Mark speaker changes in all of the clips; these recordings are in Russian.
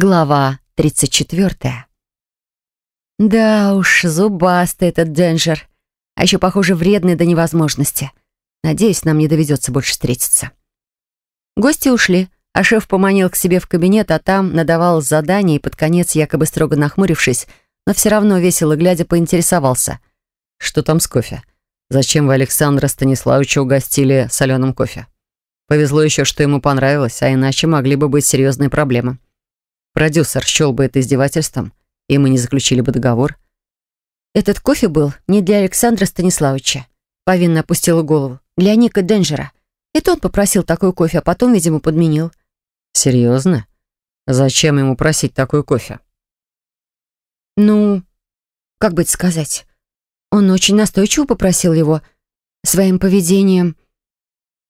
Speaker 1: Глава 34. Да уж, зубастый этот Денджер. А еще, похоже, вредный до невозможности. Надеюсь, нам не доведется больше встретиться. Гости ушли, а шеф поманил к себе в кабинет, а там надавал задание и под конец, якобы строго нахмурившись, но все равно весело глядя, поинтересовался.
Speaker 2: «Что там с кофе? Зачем вы Александра Станиславовича угостили соленым кофе? Повезло еще, что ему понравилось, а иначе могли бы быть серьезные проблемы». Продюсер счел бы это издевательством, и мы не заключили бы договор.
Speaker 1: Этот кофе был не для Александра Станиславовича. Повинно опустила голову. Для Ника Денджера. Это он попросил такой кофе, а потом, видимо, подменил.
Speaker 2: Серьезно? Зачем ему просить такой кофе?
Speaker 1: Ну, как бы это сказать? Он очень настойчиво попросил его своим поведением.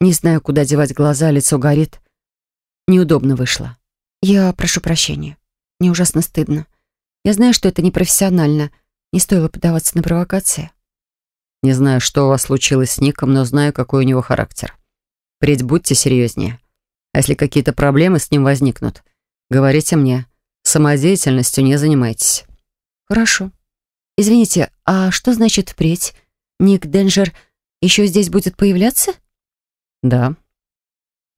Speaker 1: Не знаю, куда девать глаза, лицо горит. Неудобно вышло. «Я прошу прощения. Мне ужасно стыдно. Я знаю, что это непрофессионально. Не стоило поддаваться на провокации».
Speaker 2: «Не знаю, что у вас случилось с Ником, но знаю, какой у него характер. Впредь будьте серьезнее. А если какие-то проблемы с ним возникнут, говорите мне. Самодеятельностью не занимайтесь».
Speaker 1: «Хорошо. Извините, а что значит впредь? Ник Денджер еще здесь будет появляться?»
Speaker 2: «Да.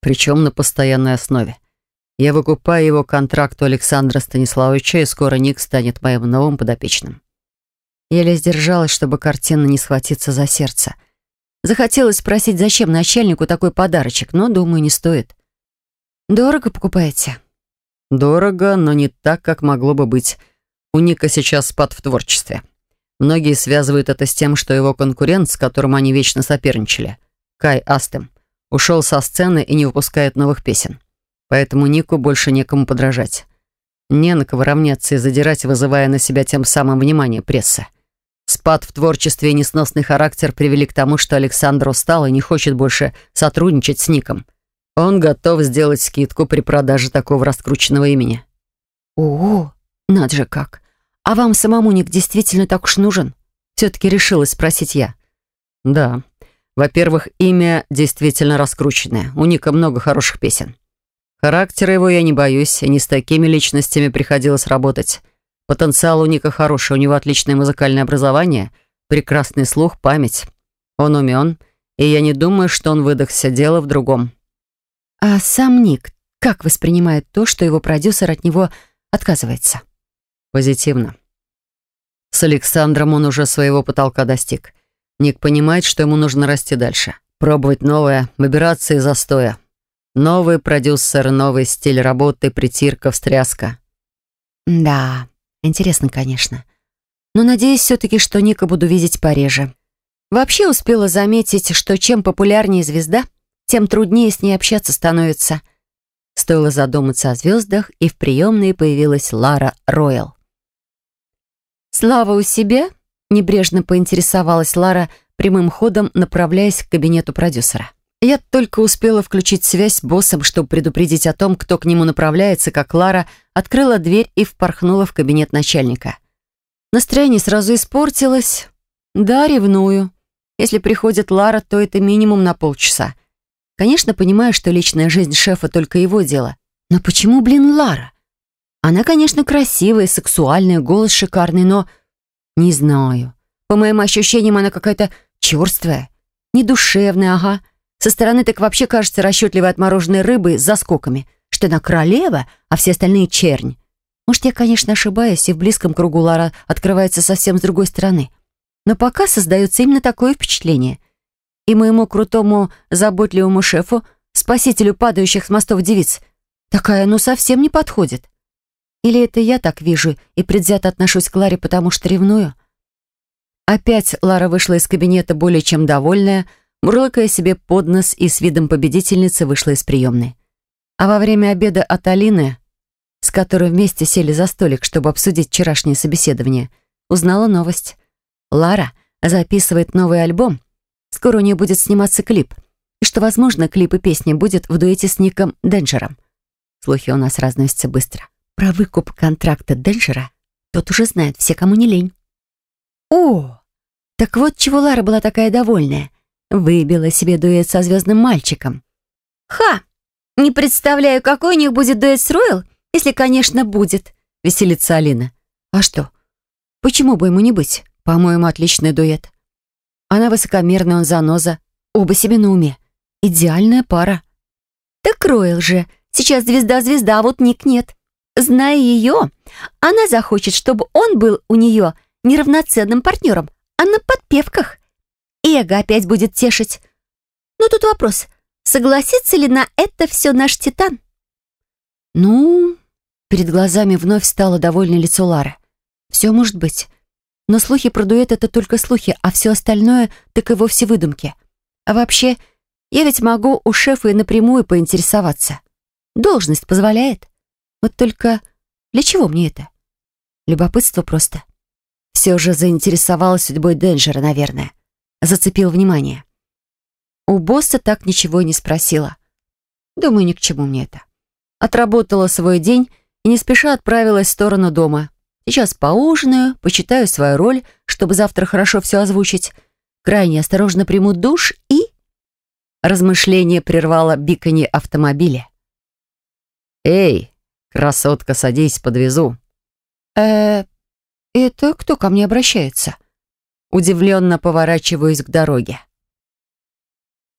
Speaker 2: Причем на постоянной основе. Я выкупаю его контракт у Александра Станиславовича, и скоро Ник станет моим новым подопечным.
Speaker 1: Еле сдержалась, чтобы картина не схватиться за сердце. Захотелось спросить, зачем начальнику такой подарочек, но, думаю, не стоит. «Дорого покупаете?»
Speaker 2: «Дорого, но не так, как могло бы быть. У Ника сейчас спад в творчестве. Многие связывают это с тем, что его конкурент, с которым они вечно соперничали, Кай Астем, ушел со сцены и не выпускает новых песен поэтому Нику больше некому подражать. Не на кого равняться и задирать, вызывая на себя тем самым внимание прессы. Спад в творчестве и несносный характер привели к тому, что Александр устал и не хочет больше сотрудничать с Ником. Он готов сделать скидку при продаже такого раскрученного имени.
Speaker 1: «О, надо же как! А вам самому Ник действительно так уж нужен?» Все-таки решилась спросить я.
Speaker 2: «Да. Во-первых, имя действительно раскрученное. У Ника много хороших песен. Характера его я не боюсь, и не с такими личностями приходилось работать. Потенциал у Ника хороший, у него отличное музыкальное образование, прекрасный слух, память. Он умен, и я не думаю, что он выдохся, дело в другом.
Speaker 1: А сам Ник как воспринимает то, что его продюсер от него отказывается?
Speaker 2: Позитивно. С Александром он уже своего потолка достиг. Ник понимает, что ему нужно расти дальше. Пробовать новое, выбираться из застоя. Новый продюсер, новый стиль работы, притирка, встряска.
Speaker 1: Да, интересно, конечно. Но надеюсь все-таки, что Ника буду видеть пореже. Вообще успела заметить, что чем популярнее звезда, тем труднее с ней общаться становится. Стоило задуматься о звездах, и в приемной появилась Лара Ройл. «Слава у себя?» — небрежно поинтересовалась Лара, прямым ходом направляясь к кабинету продюсера. Я только успела включить связь с боссом, чтобы предупредить о том, кто к нему направляется, как Лара открыла дверь и впорхнула в кабинет начальника. Настроение сразу испортилось. Да, ревную. Если приходит Лара, то это минимум на полчаса. Конечно, понимаю, что личная жизнь шефа только его дело. Но почему, блин, Лара? Она, конечно, красивая, сексуальная, голос шикарный, но... Не знаю. По моим ощущениям, она какая-то черствая, недушевная, ага. Со стороны так вообще кажется расчетливой отмороженной рыбой с заскоками, что она королева, а все остальные чернь. Может, я, конечно, ошибаюсь, и в близком кругу Лара открывается совсем с другой стороны. Но пока создается именно такое впечатление. И моему крутому, заботливому шефу, спасителю падающих с мостов девиц, такая ну совсем не подходит. Или это я так вижу и предвзято отношусь к Ларе, потому что ревную? Опять Лара вышла из кабинета более чем довольная, мурлыкая себе под нос и с видом победительницы вышла из приемной. А во время обеда от Алины, с которой вместе сели за столик, чтобы обсудить вчерашнее собеседование, узнала новость. Лара записывает новый альбом. Скоро у нее будет сниматься клип. И что, возможно, клип и песни будет в дуэте с Ником Денджером. Слухи у нас разносятся быстро. Про выкуп контракта Денджера тот уже знает все, кому не лень. О, так вот чего Лара была такая довольная. Выбила себе дуэт со звездным мальчиком. «Ха! Не представляю, какой у них будет дуэт с Ройл, Если, конечно, будет, веселится Алина. А что? Почему бы ему не быть? По-моему, отличный дуэт. Она высокомерная, он заноза. Оба себе на уме. Идеальная пара. Так Ройл же. Сейчас звезда-звезда, а вот Ник нет. Зная ее, она захочет, чтобы он был у нее неравноценным партнером, а на подпевках. Эго опять будет тешить. Но тут вопрос, согласится ли на это все наш Титан? Ну, перед глазами вновь стало довольное лицо Лары. Все может быть. Но слухи про дуэт — это только слухи, а все остальное — так и вовсе выдумки. А вообще, я ведь могу у шефа и напрямую поинтересоваться. Должность позволяет. Вот только для чего мне это? Любопытство просто. Все же заинтересовалась судьбой Денджера, наверное. Зацепил внимание. У босса так ничего и не спросила. Думаю, ни к чему мне это. Отработала свой день и не спеша отправилась в сторону дома. Сейчас поужинаю, почитаю свою роль, чтобы завтра хорошо все озвучить. Крайне осторожно приму душ и... Размышление прервало биканье автомобиля.
Speaker 2: «Эй, красотка, садись, подвезу».
Speaker 1: э это кто ко мне обращается?» Удивленно поворачиваюсь к дороге.